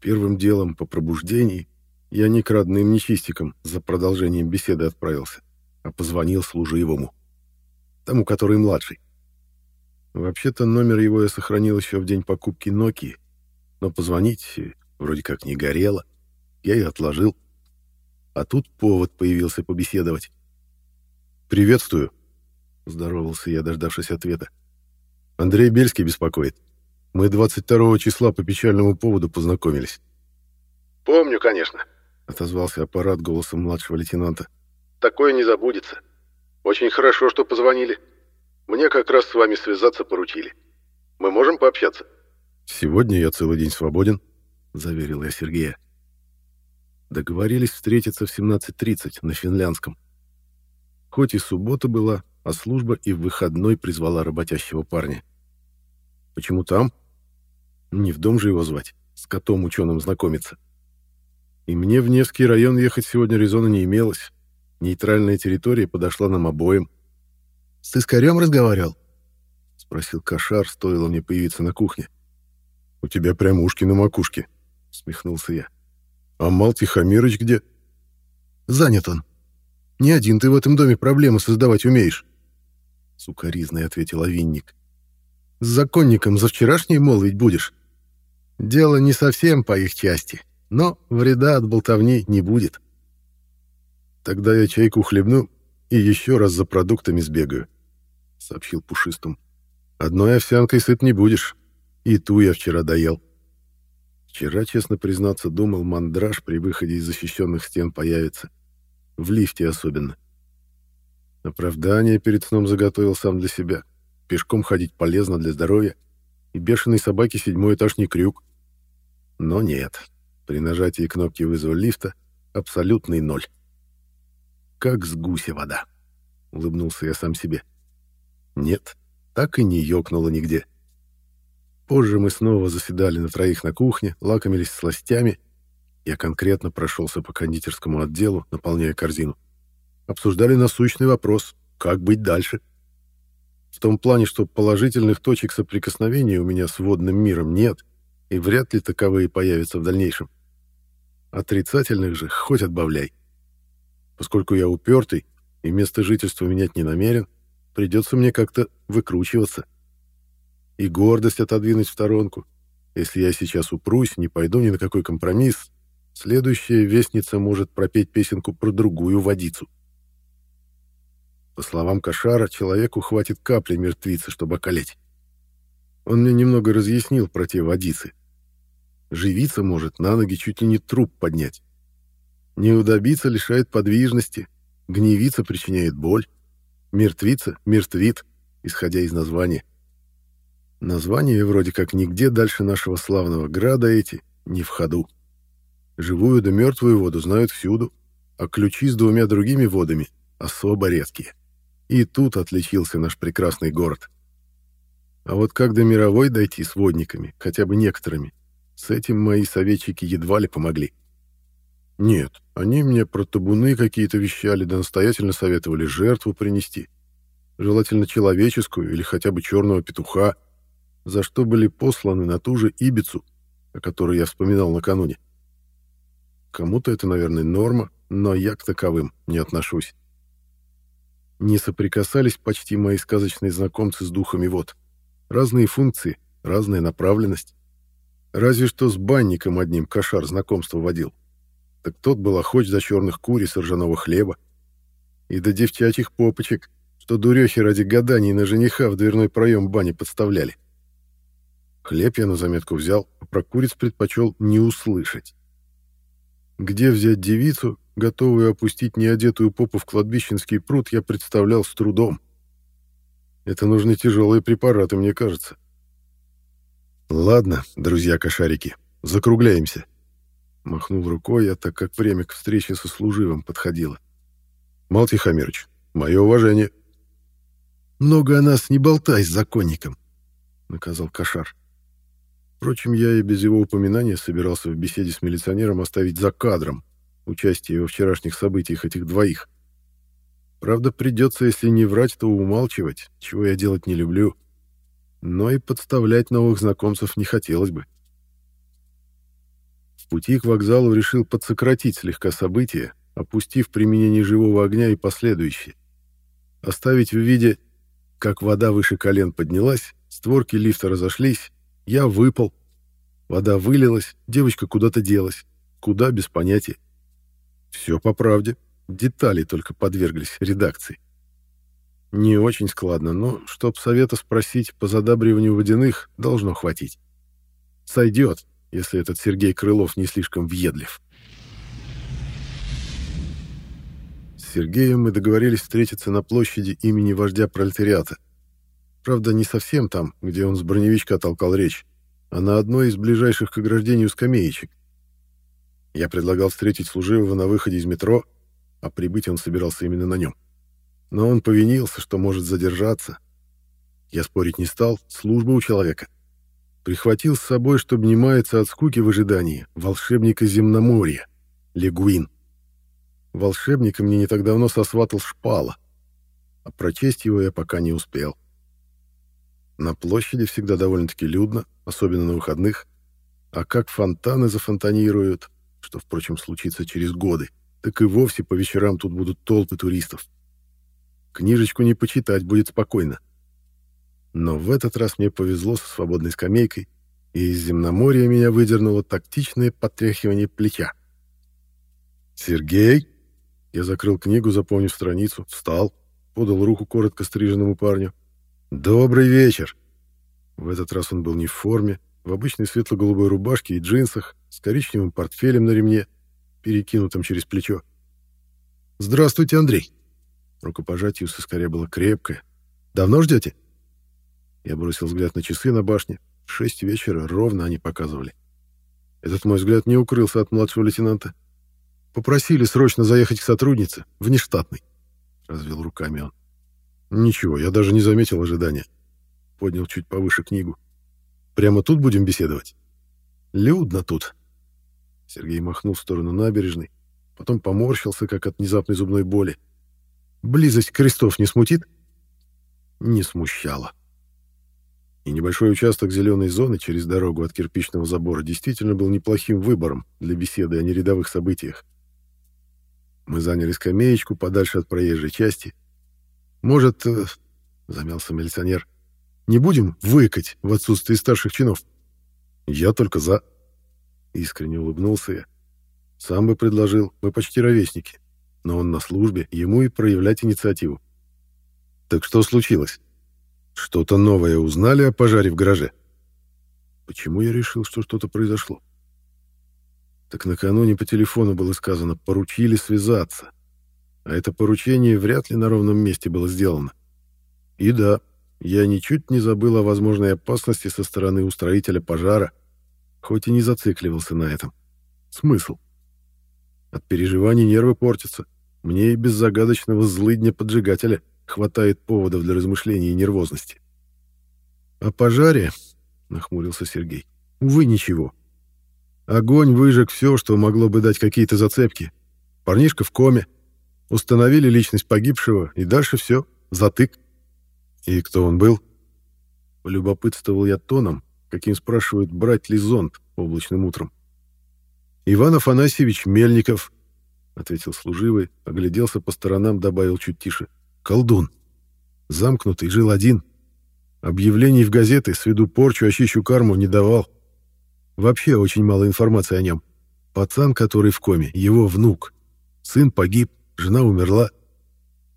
Первым делом по пробуждении я не к родным нечистикам за продолжением беседы отправился, а позвонил служивому, тому, который младший. Вообще-то номер его я сохранил еще в день покупки Nokia, но позвонить вроде как не горело, я и отложил. А тут повод появился побеседовать. «Приветствую», — здоровался я, дождавшись ответа. «Андрей Бельский беспокоит. Мы 22 числа по печальному поводу познакомились». «Помню, конечно», — отозвался аппарат голосом младшего лейтенанта. «Такое не забудется. Очень хорошо, что позвонили. Мне как раз с вами связаться поручили. Мы можем пообщаться?» «Сегодня я целый день свободен», — заверил я Сергея. Договорились встретиться в 17.30 на финляндском. Хоть и суббота была, а служба и в выходной призвала работящего парня. Почему там? Не в дом же его звать, с котом ученым знакомиться. И мне в Невский район ехать сегодня резона не имелось. Нейтральная территория подошла нам обоим. «С Искарем разговаривал?» — спросил Кошар, стоило мне появиться на кухне. «У тебя прям ушки на макушке», — смехнулся я. «А Мал Тихомирыч где?» «Занят он. Не один ты в этом доме проблемы создавать умеешь», — сукоризной ответил Овинник. «С законником за вчерашней молвить будешь? Дело не совсем по их части, но вреда от болтовни не будет». «Тогда я чайку хлебну и еще раз за продуктами сбегаю», — сообщил Пушистым. «Одной овсянкой сыт не будешь, и ту я вчера доел». Вчера, честно признаться, думал, мандраж при выходе из защищенных стен появится. В лифте особенно. Оправдание перед сном заготовил сам для себя. Пешком ходить полезно для здоровья. И бешеной собаке седьмой этаж не крюк. Но нет. При нажатии кнопки вызова лифта абсолютный ноль. Как с гуся вода. Улыбнулся я сам себе. Нет, так и не ёкнуло нигде. Позже мы снова заседали на троих на кухне, лакомились сластями я конкретно прошелся по кондитерскому отделу, наполняя корзину. Обсуждали насущный вопрос, как быть дальше. В том плане, что положительных точек соприкосновения у меня с водным миром нет, и вряд ли таковые появятся в дальнейшем. Отрицательных же хоть отбавляй. Поскольку я упертый и место жительства менять не намерен, придется мне как-то выкручиваться. И гордость отодвинуть в сторонку. Если я сейчас упрусь, не пойду ни на какой компромисс, Следующая вестница может пропеть песенку про другую водицу. По словам Кошара, человеку хватит капли мертвицы, чтобы околеть. Он мне немного разъяснил про те водицы. Живица может на ноги чуть ли не труп поднять. Неудобица лишает подвижности, гневица причиняет боль, мертвица — мертвит, исходя из названия. Названия вроде как нигде дальше нашего славного града эти не в ходу. Живую да мертвую воду знают всюду, а ключи с двумя другими водами особо редкие. И тут отличился наш прекрасный город. А вот как до мировой дойти с водниками, хотя бы некоторыми, с этим мои советчики едва ли помогли. Нет, они мне про табуны какие-то вещали, да настоятельно советовали жертву принести. Желательно человеческую или хотя бы черного петуха, за что были посланы на ту же Ибицу, о которой я вспоминал накануне. Кому-то это, наверное, норма, но я к таковым не отношусь. Не соприкасались почти мои сказочные знакомцы с духами вод. Разные функции, разная направленность. Разве что с банником одним кошар знакомство водил. Так тот был охоч до черных куриц и ржаного хлеба. И до девчачьих попочек, что дурехи ради гаданий на жениха в дверной проем бани подставляли. Хлеб я на заметку взял, а про куриц предпочел не услышать. Где взять девицу, готовую опустить неодетую попу в кладбищенский пруд, я представлял с трудом. Это нужны тяжелые препараты, мне кажется. Ладно, друзья-кошарики, закругляемся. Махнул рукой я, так как время к встрече со служивым подходило. Мал Тихомирович, мое уважение. Много о нас не болтай с законником, наказал кошар. Впрочем, я и без его упоминания собирался в беседе с милиционером оставить за кадром участие во вчерашних событиях этих двоих. Правда, придется, если не врать, то умалчивать, чего я делать не люблю. Но и подставлять новых знакомцев не хотелось бы. пути к вокзалу решил подсократить слегка события, опустив применение живого огня и последующие. Оставить в виде, как вода выше колен поднялась, створки лифта разошлись, я выпал. Вода вылилась, девочка куда-то делась. Куда, без понятия. Все по правде. Детали только подверглись редакции. Не очень складно, но, чтоб совета спросить по задабриванию водяных, должно хватить. Сойдет, если этот Сергей Крылов не слишком въедлив. С Сергеем мы договорились встретиться на площади имени вождя пролетариата. Правда, не совсем там, где он с броневичка толкал речь, а на одной из ближайших к ограждению скамеечек. Я предлагал встретить служивого на выходе из метро, а прибыть он собирался именно на нем. Но он повинился, что может задержаться. Я спорить не стал, служба у человека. Прихватил с собой, чтобы не маяться от скуки в ожидании, волшебника земноморья, Легуин. Волшебника мне не так давно сосватал шпала, а прочесть его я пока не успел. На площади всегда довольно-таки людно, особенно на выходных, а как фонтаны зафонтанируют, что, впрочем, случится через годы, так и вовсе по вечерам тут будут толпы туристов. Книжечку не почитать будет спокойно. Но в этот раз мне повезло со свободной скамейкой, и из земноморья меня выдернуло тактичное потряхивание плеча. «Сергей?» Я закрыл книгу, запомнив страницу, встал, подал руку коротко стриженному парню. «Добрый вечер!» В этот раз он был не в форме, в обычной светло-голубой рубашке и джинсах, с коричневым портфелем на ремне, перекинутым через плечо. «Здравствуйте, Андрей!» Рукопожатие у сыскаря было крепкое. «Давно ждете?» Я бросил взгляд на часы на башне. Шесть вечера, ровно они показывали. Этот мой взгляд не укрылся от младшего лейтенанта. «Попросили срочно заехать к сотруднице, внештатной», — развел руками он. «Ничего, я даже не заметил ожидания». Поднял чуть повыше книгу. «Прямо тут будем беседовать?» «Людно тут». Сергей махнул в сторону набережной, потом поморщился, как от внезапной зубной боли. «Близость крестов не смутит?» Не смущало. И небольшой участок зеленой зоны через дорогу от кирпичного забора действительно был неплохим выбором для беседы о нерядовых событиях. Мы заняли скамеечку подальше от проезжей части. «Может, э, — замялся милиционер, — не будем выкать в отсутствии старших чинов?» «Я только за...» — искренне улыбнулся я. «Сам бы предложил, мы почти ровесники, но он на службе, ему и проявлять инициативу». «Так что случилось? Что-то новое узнали о пожаре в гараже?» «Почему я решил, что что-то произошло?» Так накануне по телефону было сказано «поручили связаться». А это поручение вряд ли на ровном месте было сделано. И да, я ничуть не забыл о возможной опасности со стороны устроителя пожара, хоть и не зацикливался на этом. Смысл? От переживаний нервы портятся. Мне и без загадочного злыдня-поджигателя хватает поводов для размышлений и нервозности. «О пожаре?» — нахмурился Сергей. «Увы, ничего. Огонь выжег все, что могло бы дать какие-то зацепки. Парнишка в коме. Установили личность погибшего, и дальше все. Затык. И кто он был? Полюбопытствовал я тоном, каким спрашивают, брать ли зонт облачным утром. «Иван Афанасьевич Мельников», — ответил служивый, огляделся по сторонам, добавил чуть тише. «Колдун. Замкнутый, жил один. Объявлений в газеты, сведу порчу, очищу карму, не давал. Вообще очень мало информации о нем. Пацан, который в коме, его внук. Сын погиб, жена умерла.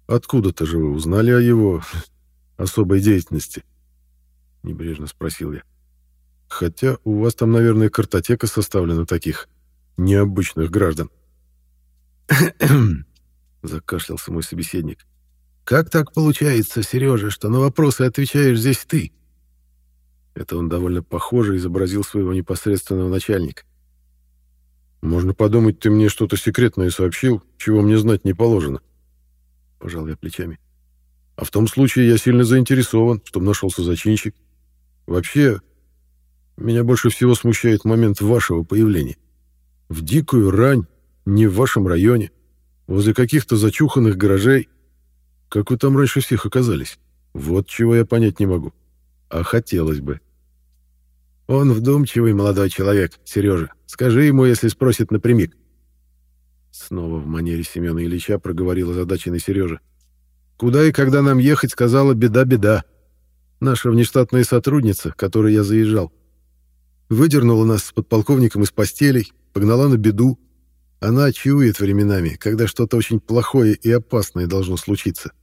Откуда-то же вы узнали о его особой деятельности? Небрежно спросил я. Хотя у вас там, наверное, картотека составлена таких необычных граждан. Закашлялся мой собеседник. Как так получается, Сережа, что на вопросы отвечаешь здесь ты? Это он довольно похоже изобразил своего непосредственного начальника. «Можно подумать, ты мне что-то секретное сообщил, чего мне знать не положено». Пожал я плечами. «А в том случае я сильно заинтересован, чтобы нашелся зачинщик. Вообще, меня больше всего смущает момент вашего появления. В дикую рань, не в вашем районе, возле каких-то зачуханных гаражей. Как вы там раньше всех оказались? Вот чего я понять не могу. А хотелось бы. Он вдумчивый молодой человек, Сережа. Скажи ему, если спросит напрямик. Снова в манере Семена Ильича проговорил озадаченный Сережа. Куда и когда нам ехать, сказала беда-беда. Наша внештатная сотрудница, которой я заезжал, выдернула нас с подполковником из постелей, погнала на беду. Она чует временами, когда что-то очень плохое и опасное должно случиться.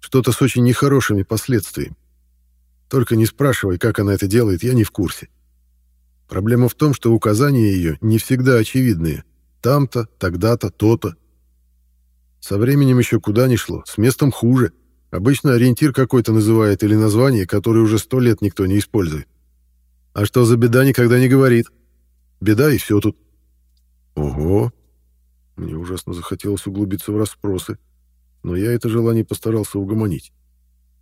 Что-то с очень нехорошими последствиями. Только не спрашивай, как она это делает, я не в курсе. Проблема в том, что указания ее не всегда очевидные. Там-то, тогда-то, то-то. Со временем еще куда ни шло, с местом хуже. Обычно ориентир какой-то называет или название, которое уже сто лет никто не использует. А что за беда, никогда не говорит. Беда и все тут. Ого. Мне ужасно захотелось углубиться в расспросы, но я это желание постарался угомонить.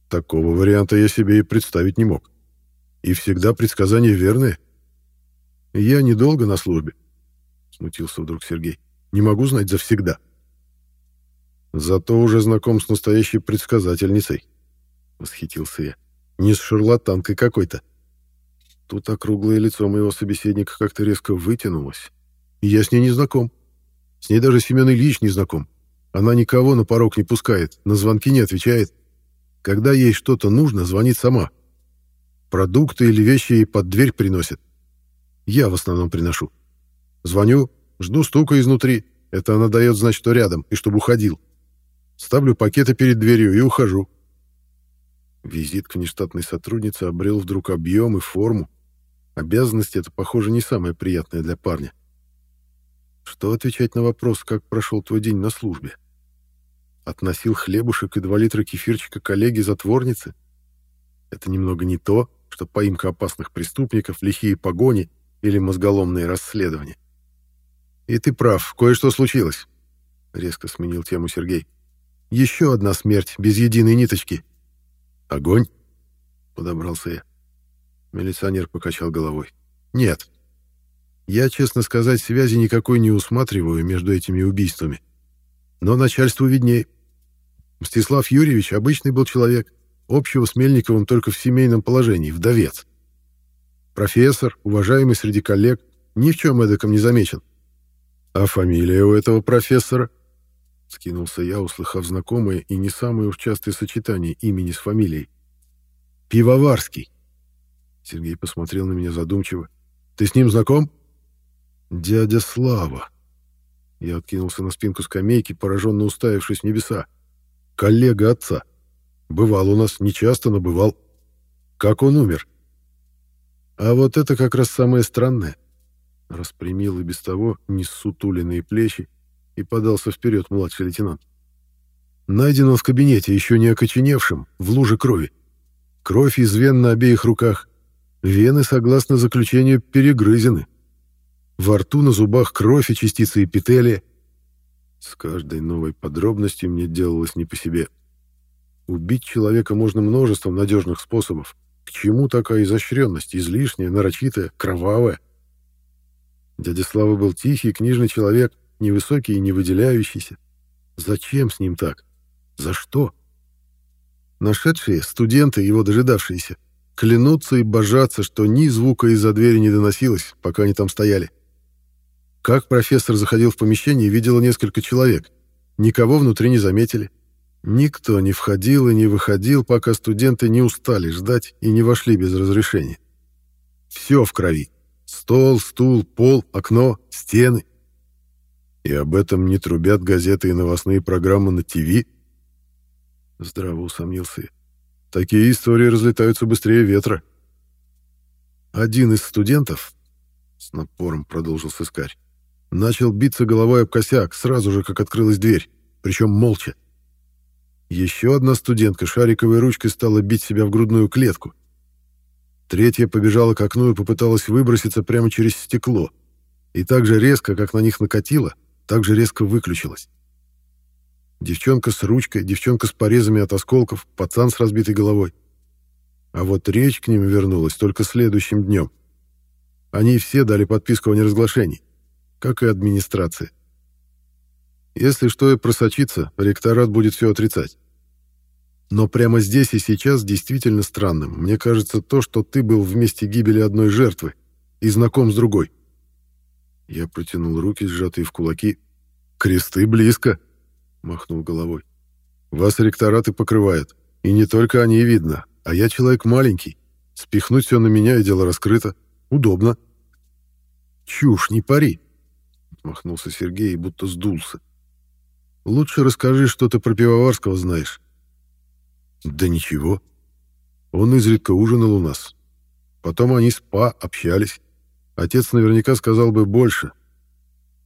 Такого варианта я себе и представить не мог. И всегда предсказания верные. Я недолго на службе, смутился вдруг Сергей. Не могу знать завсегда. Зато уже знаком с настоящей предсказательницей, восхитился я. Не с шарлатанкой какой-то. Тут округлое лицо моего собеседника как-то резко вытянулось. И я с ней не знаком. С ней даже Семен Ильич не знаком. Она никого на порог не пускает, на звонки не отвечает. Когда ей что-то нужно, звонит сама. Продукты или вещи ей под дверь приносят. Я в основном приношу. Звоню, жду стука изнутри. Это она дает знать, что рядом, и чтобы уходил. Ставлю пакеты перед дверью и ухожу. Визит к внештатной сотруднице обрел вдруг объем и форму. Обязанность это, похоже, не самое приятное для парня. Что отвечать на вопрос, как прошел твой день на службе? Относил хлебушек и два литра кефирчика коллеге-затворнице? Это немного не то, что поимка опасных преступников, лихие погони или мозголомные расследования. «И ты прав, кое-что случилось», — резко сменил тему Сергей. «Еще одна смерть, без единой ниточки». «Огонь?» — подобрался я. Милиционер покачал головой. «Нет. Я, честно сказать, связи никакой не усматриваю между этими убийствами. Но начальству виднее. Мстислав Юрьевич обычный был человек, общего с Мельниковым только в семейном положении, вдовец. Профессор, уважаемый среди коллег, ни в чем эдаком не замечен. А фамилия у этого профессора? Скинулся я, услыхав знакомое и не самое уж частое сочетание имени с фамилией. Пивоварский. Сергей посмотрел на меня задумчиво. Ты с ним знаком? Дядя Слава. Я откинулся на спинку скамейки, пораженно уставившись в небеса. Коллега отца. Бывал у нас, нечасто, но бывал. Как он умер? А вот это как раз самое странное. Распрямил и без того несутуленные плечи и подался вперед младший лейтенант. Найден он в кабинете, еще не окоченевшим, в луже крови. Кровь из вен на обеих руках. Вены, согласно заключению, перегрызены. Во рту на зубах кровь и частицы эпителия. С каждой новой подробностью мне делалось не по себе. Убить человека можно множеством надежных способов. К чему такая изощренность, излишняя, нарочитая, кровавая? Дядя Слава был тихий, книжный человек, невысокий и не выделяющийся. Зачем с ним так? За что? Нашедшие, студенты, его дожидавшиеся, клянутся и божатся, что ни звука из-за двери не доносилось, пока они там стояли. Как профессор заходил в помещение, видел несколько человек. Никого внутри не заметили. Никто не входил и не выходил, пока студенты не устали ждать и не вошли без разрешения. Все в крови. Стол, стул, пол, окно, стены. И об этом не трубят газеты и новостные программы на ТВ? Здраво усомнился. Такие истории разлетаются быстрее ветра. Один из студентов, с напором продолжил сыскарь, Начал биться головой об косяк, сразу же, как открылась дверь, причем молча. Еще одна студентка шариковой ручкой стала бить себя в грудную клетку. Третья побежала к окну и попыталась выброситься прямо через стекло. И так же резко, как на них накатило, так же резко выключилась. Девчонка с ручкой, девчонка с порезами от осколков, пацан с разбитой головой. А вот речь к ним вернулась только следующим днем. Они все дали подписку о неразглашении как и администрация. Если что и просочится, ректорат будет все отрицать. Но прямо здесь и сейчас действительно странным. Мне кажется то, что ты был в месте гибели одной жертвы и знаком с другой. Я протянул руки, сжатые в кулаки. «Кресты близко!» — махнул головой. «Вас ректораты покрывают. И не только они видно. А я человек маленький. Спихнуть все на меня, и дело раскрыто. Удобно». «Чушь, не пари!» — отмахнулся Сергей и будто сдулся. «Лучше расскажи, что ты про Пивоварского знаешь». «Да ничего. Он изредка ужинал у нас. Потом они с Па общались. Отец наверняка сказал бы больше.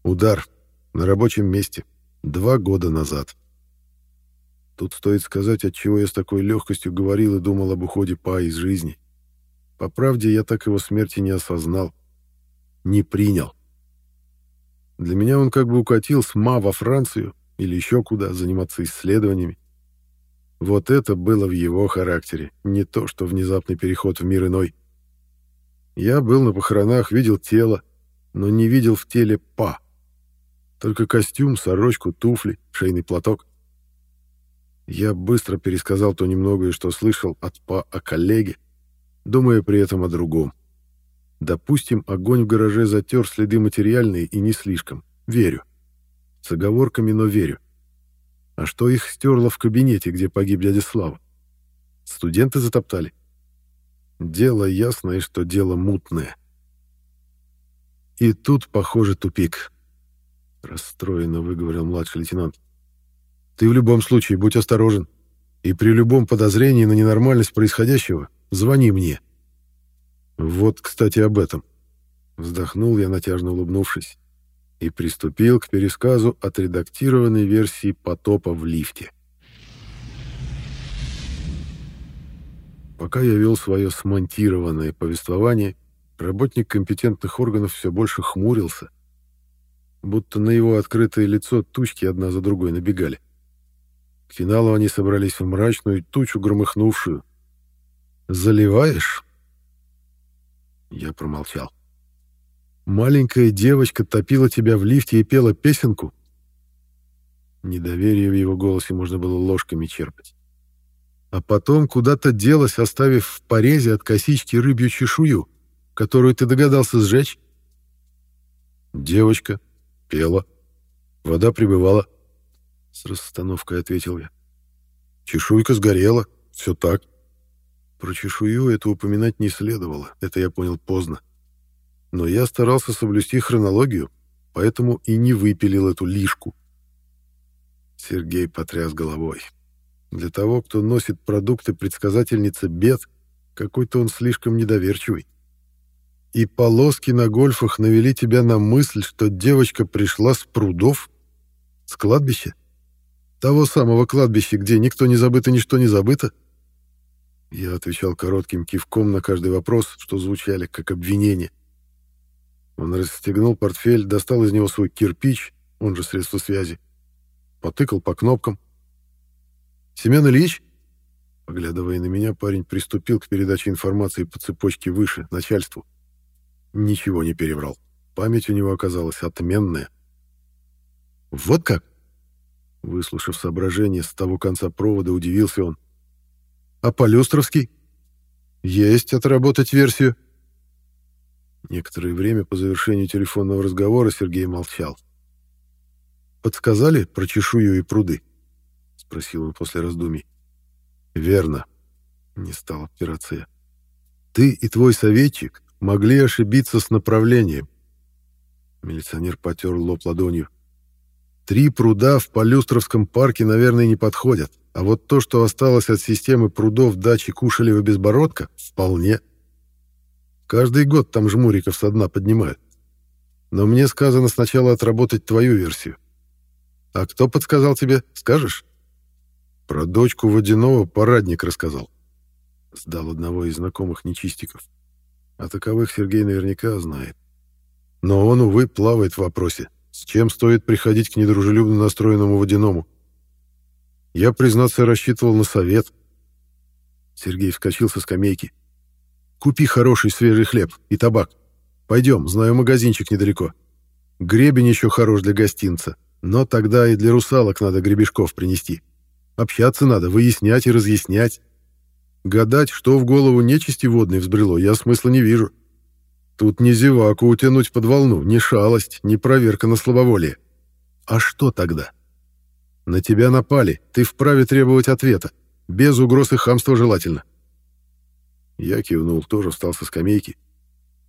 Удар. На рабочем месте. Два года назад. Тут стоит сказать, от чего я с такой легкостью говорил и думал об уходе Па из жизни. По правде, я так его смерти не осознал. Не принял. Для меня он как бы укатил с Ма во Францию или еще куда заниматься исследованиями. Вот это было в его характере, не то, что внезапный переход в мир иной. Я был на похоронах, видел тело, но не видел в теле па. Только костюм, сорочку, туфли, шейный платок. Я быстро пересказал то немногое, что слышал от па о коллеге, думая при этом о другом. Допустим, огонь в гараже затер следы материальные и не слишком. Верю. С оговорками, но верю. А что их стерло в кабинете, где погиб дядя Слава? Студенты затоптали? Дело ясное, что дело мутное. И тут, похоже, тупик. Расстроенно выговорил младший лейтенант. Ты в любом случае будь осторожен. И при любом подозрении на ненормальность происходящего звони мне. Вот, кстати, об этом. Вздохнул я, натяжно улыбнувшись, и приступил к пересказу отредактированной версии потопа в лифте. Пока я вел свое смонтированное повествование, работник компетентных органов все больше хмурился, будто на его открытое лицо тучки одна за другой набегали. К финалу они собрались в мрачную тучу, громыхнувшую. «Заливаешь?» Я промолчал. «Маленькая девочка топила тебя в лифте и пела песенку?» Недоверие в его голосе можно было ложками черпать а потом куда-то делась, оставив в порезе от косички рыбью чешую, которую ты догадался сжечь? Девочка пела. Вода прибывала. С расстановкой ответил я. Чешуйка сгорела. Все так. Про чешую это упоминать не следовало. Это я понял поздно. Но я старался соблюсти хронологию, поэтому и не выпилил эту лишку. Сергей потряс головой. Для того, кто носит продукты предсказательницы бед, какой-то он слишком недоверчивый. И полоски на гольфах навели тебя на мысль, что девочка пришла с прудов? С кладбища? Того самого кладбища, где никто не забыт и ничто не забыто? Я отвечал коротким кивком на каждый вопрос, что звучали как обвинение. Он расстегнул портфель, достал из него свой кирпич, он же средство связи, потыкал по кнопкам, Семен Ильич?» Поглядывая на меня, парень приступил к передаче информации по цепочке выше, начальству. Ничего не переврал. Память у него оказалась отменная. «Вот как?» Выслушав соображение, с того конца провода удивился он. «А Полюстровский?» «Есть отработать версию». Некоторое время по завершению телефонного разговора Сергей молчал. «Подсказали про чешую и пруды?» Спросил он после раздумий. «Верно», — не стал отпираться я. «Ты и твой советчик могли ошибиться с направлением». Милиционер потер лоб ладонью. «Три пруда в Полюстровском парке, наверное, не подходят, а вот то, что осталось от системы прудов дачи Кушелева-Безбородка, вполне. Каждый год там жмуриков со дна поднимают. Но мне сказано сначала отработать твою версию. А кто подсказал тебе, скажешь?» Про дочку Водяного парадник рассказал. Сдал одного из знакомых нечистиков. А таковых Сергей наверняка знает. Но он, увы, плавает в вопросе, с чем стоит приходить к недружелюбно настроенному Водяному. Я, признаться, рассчитывал на совет. Сергей вскочил со скамейки. «Купи хороший свежий хлеб и табак. Пойдем, знаю магазинчик недалеко. Гребень еще хорош для гостинца, но тогда и для русалок надо гребешков принести». Общаться надо, выяснять и разъяснять. Гадать, что в голову нечисти водной взбрело, я смысла не вижу. Тут не зеваку утянуть под волну, не шалость, не проверка на слабоволие. А что тогда? На тебя напали, ты вправе требовать ответа. Без угроз и хамства желательно. Я кивнул, тоже встал со скамейки.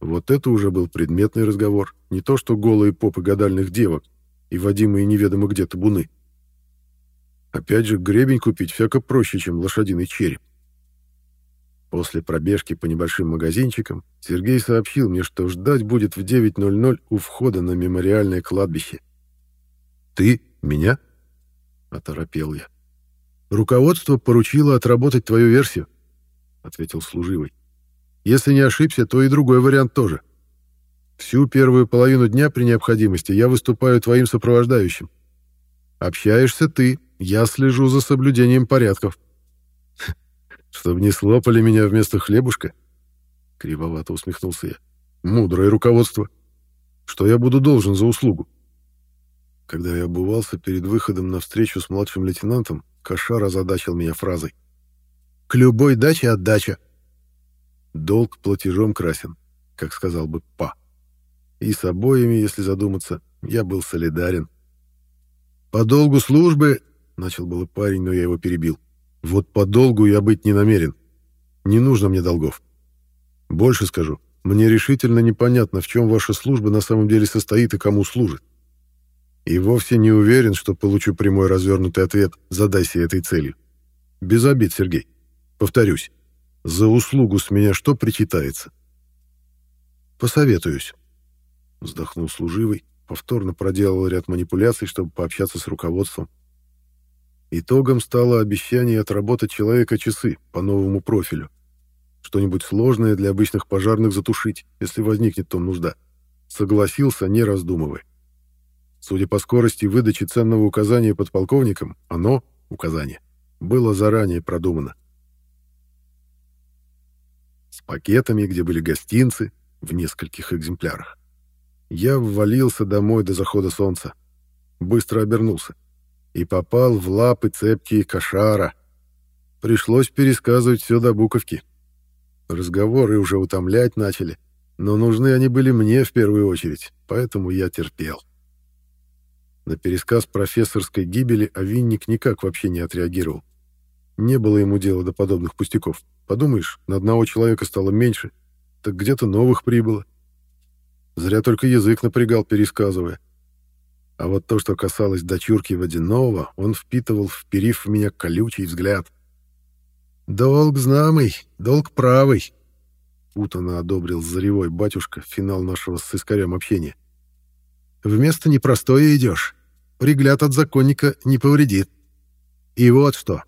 Вот это уже был предметный разговор, не то что голые попы гадальных девок и водимые неведомо где табуны. Опять же, гребень купить всяко проще, чем лошадиный череп. После пробежки по небольшим магазинчикам Сергей сообщил мне, что ждать будет в 9.00 у входа на мемориальное кладбище. «Ты? Меня?» — оторопел я. «Руководство поручило отработать твою версию», — ответил служивый. «Если не ошибся, то и другой вариант тоже. Всю первую половину дня при необходимости я выступаю твоим сопровождающим. Общаешься ты, я слежу за соблюдением порядков». Чтобы не слопали меня вместо хлебушка? Кривовато усмехнулся я. Мудрое руководство. Что я буду должен за услугу? Когда я обувался перед выходом на встречу с младшим лейтенантом, Кошар озадачил меня фразой. «К любой даче отдача». Долг платежом красен, как сказал бы Па. И с обоими, если задуматься, я был солидарен. «По долгу службы...» — начал было парень, но я его перебил. Вот по долгу я быть не намерен. Не нужно мне долгов. Больше скажу, мне решительно непонятно, в чем ваша служба на самом деле состоит и кому служит. И вовсе не уверен, что получу прямой развернутый ответ «задайся этой целью». Без обид, Сергей. Повторюсь, за услугу с меня что причитается? Посоветуюсь. Вздохнул служивый, повторно проделал ряд манипуляций, чтобы пообщаться с руководством. Итогом стало обещание отработать человека часы по новому профилю. Что-нибудь сложное для обычных пожарных затушить, если возникнет том нужда. Согласился, не раздумывая. Судя по скорости выдачи ценного указания подполковникам, оно, указание, было заранее продумано. С пакетами, где были гостинцы, в нескольких экземплярах. Я ввалился домой до захода солнца. Быстро обернулся и попал в лапы цепкие кошара. Пришлось пересказывать все до буковки. Разговоры уже утомлять начали, но нужны они были мне в первую очередь, поэтому я терпел. На пересказ профессорской гибели Овинник никак вообще не отреагировал. Не было ему дела до подобных пустяков. Подумаешь, на одного человека стало меньше, так где-то новых прибыло. Зря только язык напрягал, пересказывая. А вот то, что касалось дочурки Водяного, он впитывал, вперив в меня колючий взгляд. «Долг знамый, долг правый», — путанно одобрил заревой батюшка финал нашего с искарем общения. «Вместо непростое идешь. Пригляд от законника не повредит. И вот что.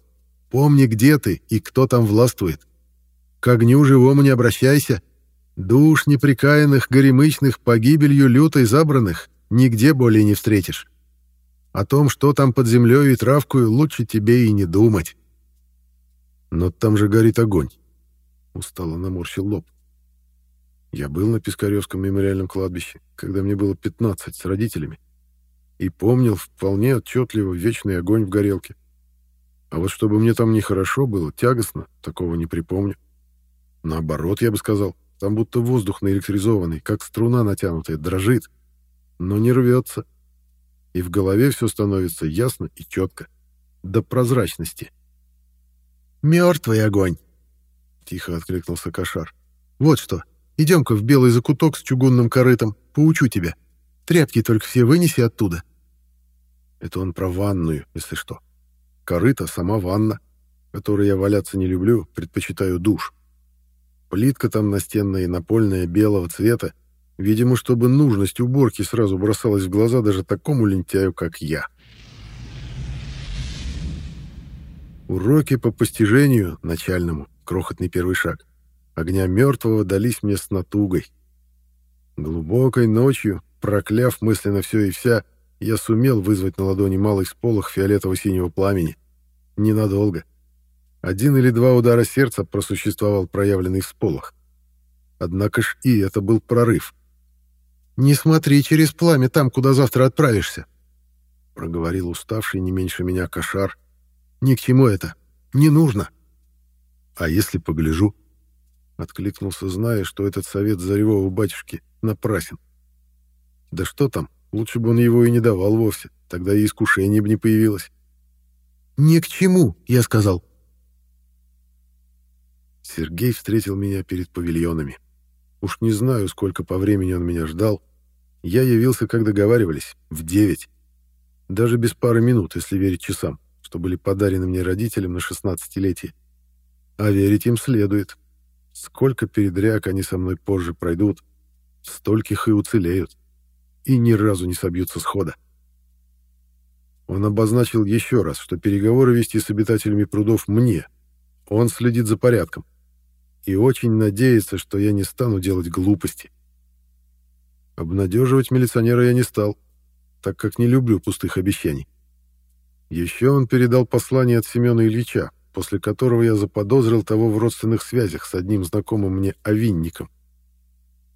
Помни, где ты и кто там властвует. К огню живому не обращайся. Душ неприкаянных, горемычных, погибелью лютой забранных нигде более не встретишь. О том, что там под землей и травкою, лучше тебе и не думать. Но там же горит огонь. Устало наморщил лоб. Я был на Пискаревском мемориальном кладбище, когда мне было 15 с родителями, и помнил вполне отчетливо вечный огонь в горелке. А вот чтобы мне там нехорошо было, тягостно, такого не припомню. Наоборот, я бы сказал, там будто воздух наэлектризованный, как струна натянутая, дрожит но не рвется. И в голове все становится ясно и четко, до прозрачности. «Мертвый огонь!» — тихо откликнулся Кошар. «Вот что, идем-ка в белый закуток с чугунным корытом, поучу тебя. Тряпки только все вынеси оттуда». Это он про ванную, если что. Корыто — сама ванна, которой я валяться не люблю, предпочитаю душ. Плитка там настенная и напольная белого цвета, Видимо, чтобы нужность уборки сразу бросалась в глаза даже такому лентяю, как я. Уроки по постижению, начальному, крохотный первый шаг, огня мертвого дались мне с натугой. Глубокой ночью, прокляв мысленно все и вся, я сумел вызвать на ладони малый сполох фиолетово-синего пламени. Ненадолго. Один или два удара сердца просуществовал проявленный всполох. Однако ж и это был прорыв — «Не смотри через пламя там, куда завтра отправишься», — проговорил уставший не меньше меня кошар. Ни к чему это. Не нужно. А если погляжу? Откликнулся, зная, что этот совет заревого батюшки напрасен. Да что там, лучше бы он его и не давал вовсе, тогда и искушение бы не появилось. «Ни к чему», — я сказал. Сергей встретил меня перед павильонами. Уж не знаю, сколько по времени он меня ждал. Я явился, как договаривались, в девять. Даже без пары минут, если верить часам, что были подарены мне родителям на шестнадцатилетие. А верить им следует. Сколько передряг они со мной позже пройдут, стольких и уцелеют. И ни разу не собьются с хода. Он обозначил еще раз, что переговоры вести с обитателями прудов мне. Он следит за порядком. И очень надеется, что я не стану делать глупости. Обнадеживать милиционера я не стал, так как не люблю пустых обещаний. Еще он передал послание от Семена Ильича, после которого я заподозрил того в родственных связях с одним знакомым мне овинником.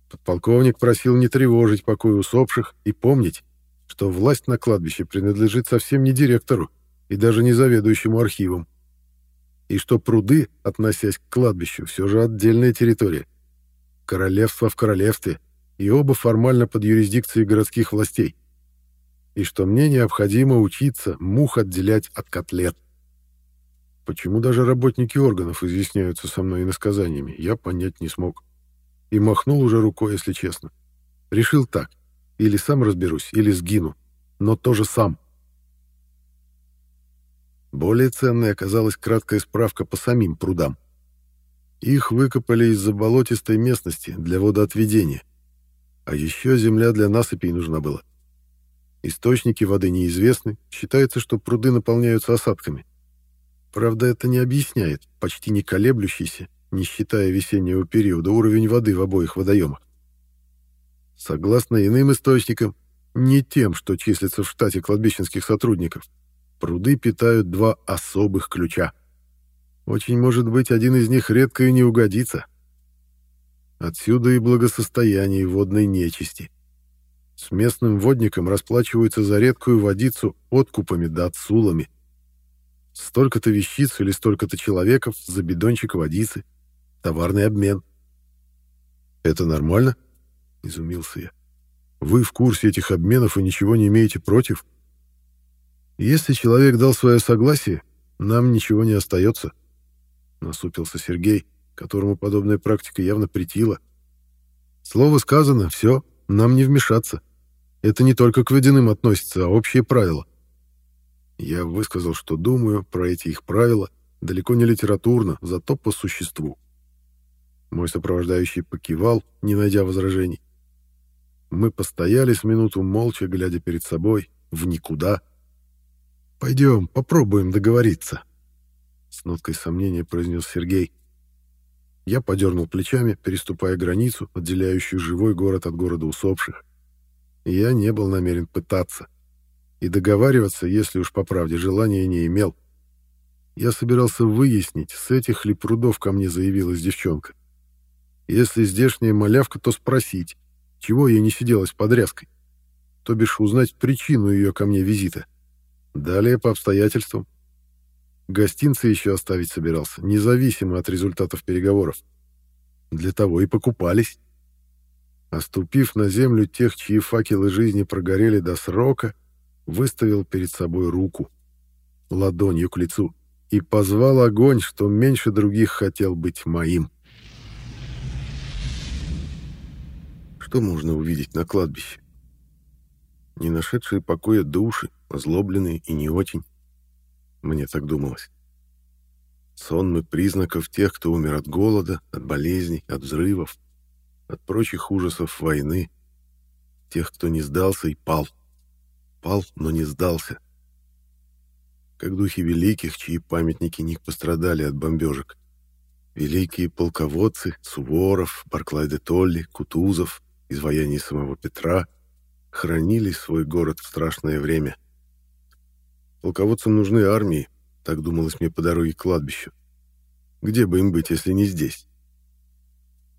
Подполковник просил не тревожить покой усопших и помнить, что власть на кладбище принадлежит совсем не директору и даже не заведующему архивом, и что пруды, относясь к кладбищу, все же отдельная территория. Королевство в королевстве, и оба формально под юрисдикцией городских властей. И что мне необходимо учиться мух отделять от котлет. Почему даже работники органов изъясняются со мной иносказаниями, я понять не смог. И махнул уже рукой, если честно. Решил так. Или сам разберусь, или сгину. Но тоже сам. Более ценной оказалась краткая справка по самим прудам. Их выкопали из заболотистой местности для водоотведения. А еще земля для насыпей нужна была. Источники воды неизвестны, считается, что пруды наполняются осадками. Правда, это не объясняет почти не колеблющийся, не считая весеннего периода, уровень воды в обоих водоемах. Согласно иным источникам, не тем, что числится в штате кладбищенских сотрудников, пруды питают два особых ключа. Очень может быть, один из них редко и не угодится. Отсюда и благосостояние водной нечисти. С местным водником расплачиваются за редкую водицу откупами да отсулами. Столько-то вещиц или столько-то человеков за бидончик водицы. Товарный обмен. «Это нормально?» — изумился я. «Вы в курсе этих обменов и ничего не имеете против?» «Если человек дал свое согласие, нам ничего не остается», — насупился Сергей, которому подобная практика явно претила. «Слово сказано, все, нам не вмешаться. Это не только к водяным относится, а общее правило». Я высказал, что думаю про эти их правила, далеко не литературно, зато по существу. Мой сопровождающий покивал, не найдя возражений. Мы постояли с минуту молча, глядя перед собой, в никуда. «Пойдем, попробуем договориться», — с ноткой сомнения произнес Сергей. Я подернул плечами, переступая границу, отделяющую живой город от города усопших. Я не был намерен пытаться и договариваться, если уж по правде, желания не имел. Я собирался выяснить, с этих ли прудов ко мне заявилась девчонка. Если здешняя малявка, то спросить, чего ей не сиделась под ряской, то бишь узнать причину ее ко мне визита. Далее по обстоятельствам. Гостинцы еще оставить собирался, независимо от результатов переговоров. Для того и покупались. Оступив на землю тех, чьи факелы жизни прогорели до срока, выставил перед собой руку, ладонью к лицу, и позвал огонь, что меньше других хотел быть моим. Что можно увидеть на кладбище? Не нашедшие покоя души, озлобленные и не очень. Мне так думалось. Сонмы признаков тех, кто умер от голода, от болезней, от взрывов, от прочих ужасов войны, тех, кто не сдался и пал пал, но не сдался. Как духи великих, чьи памятники не пострадали от бомбежек. Великие полководцы Суворов, Барклай де Толли, Кутузов, изваяние самого Петра хранили свой город в страшное время. Полководцам нужны армии, так думалось мне по дороге к кладбищу. Где бы им быть, если не здесь?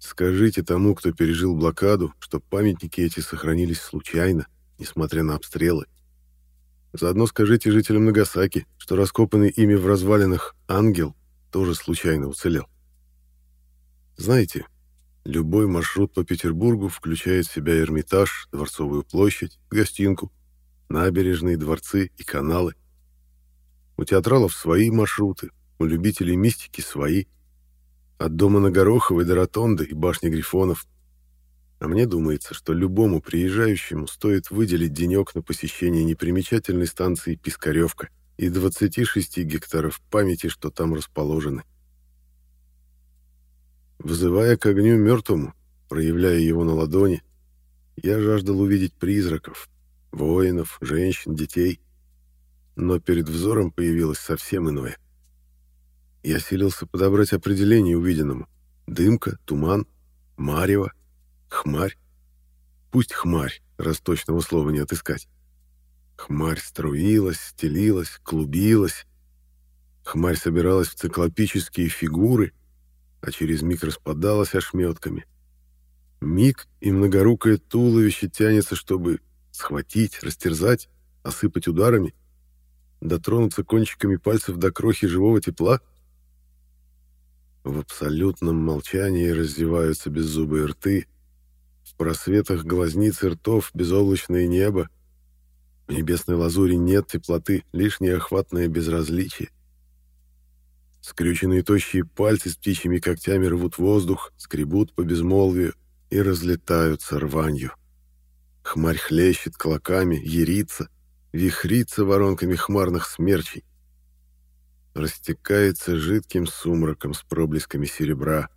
Скажите тому, кто пережил блокаду, что памятники эти сохранились случайно, несмотря на обстрелы. Заодно скажите жителям Нагасаки, что раскопанный ими в развалинах ангел тоже случайно уцелел. Знаете, любой маршрут по Петербургу включает в себя Эрмитаж, Дворцовую площадь, гостинку, набережные, дворцы и каналы. У театралов свои маршруты, у любителей мистики свои. От дома на Гороховой до Ротонды и башни Грифонов. А мне думается, что любому приезжающему стоит выделить денек на посещение непримечательной станции Пискаревка и 26 гектаров памяти, что там расположены. Вызывая к огню мертвому, проявляя его на ладони, я жаждал увидеть призраков, воинов, женщин, детей. Но перед взором появилось совсем иное. Я силился подобрать определение увиденному. Дымка, туман, марево, хмарь. Пусть хмарь, раз точного слова не отыскать. Хмарь струилась, стелилась, клубилась. Хмарь собиралась в циклопические фигуры, а через миг распадалась ошметками. Миг и многорукое туловище тянется, чтобы схватить, растерзать, осыпать ударами, дотронуться кончиками пальцев до крохи живого тепла. В абсолютном молчании раздеваются беззубые рты, в просветах глазниц и ртов безоблачное небо, в небесной лазури нет теплоты, лишь неохватное безразличие. Скрюченные тощие пальцы с птичьими когтями рвут воздух, скребут по безмолвию и разлетаются рванью. Хмарь хлещет клоками, ярится, вихрится воронками хмарных смерчей. Растекается жидким сумраком с проблесками серебра.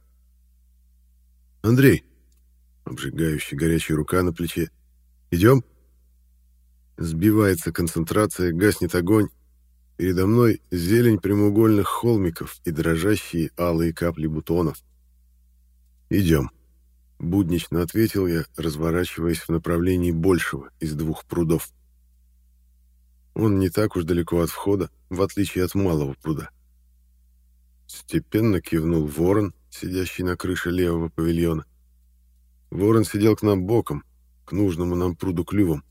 «Андрей!» — обжигающая горячая рука на плече. «Идем?» Сбивается концентрация, гаснет огонь. Передо мной зелень прямоугольных холмиков и дрожащие алые капли бутонов. «Идем», — буднично ответил я, разворачиваясь в направлении большего из двух прудов. Он не так уж далеко от входа, в отличие от малого пруда. Степенно кивнул ворон, сидящий на крыше левого павильона. Ворон сидел к нам боком, к нужному нам пруду клювом.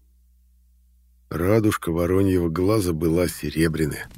Радужка вороньего глаза была серебряная.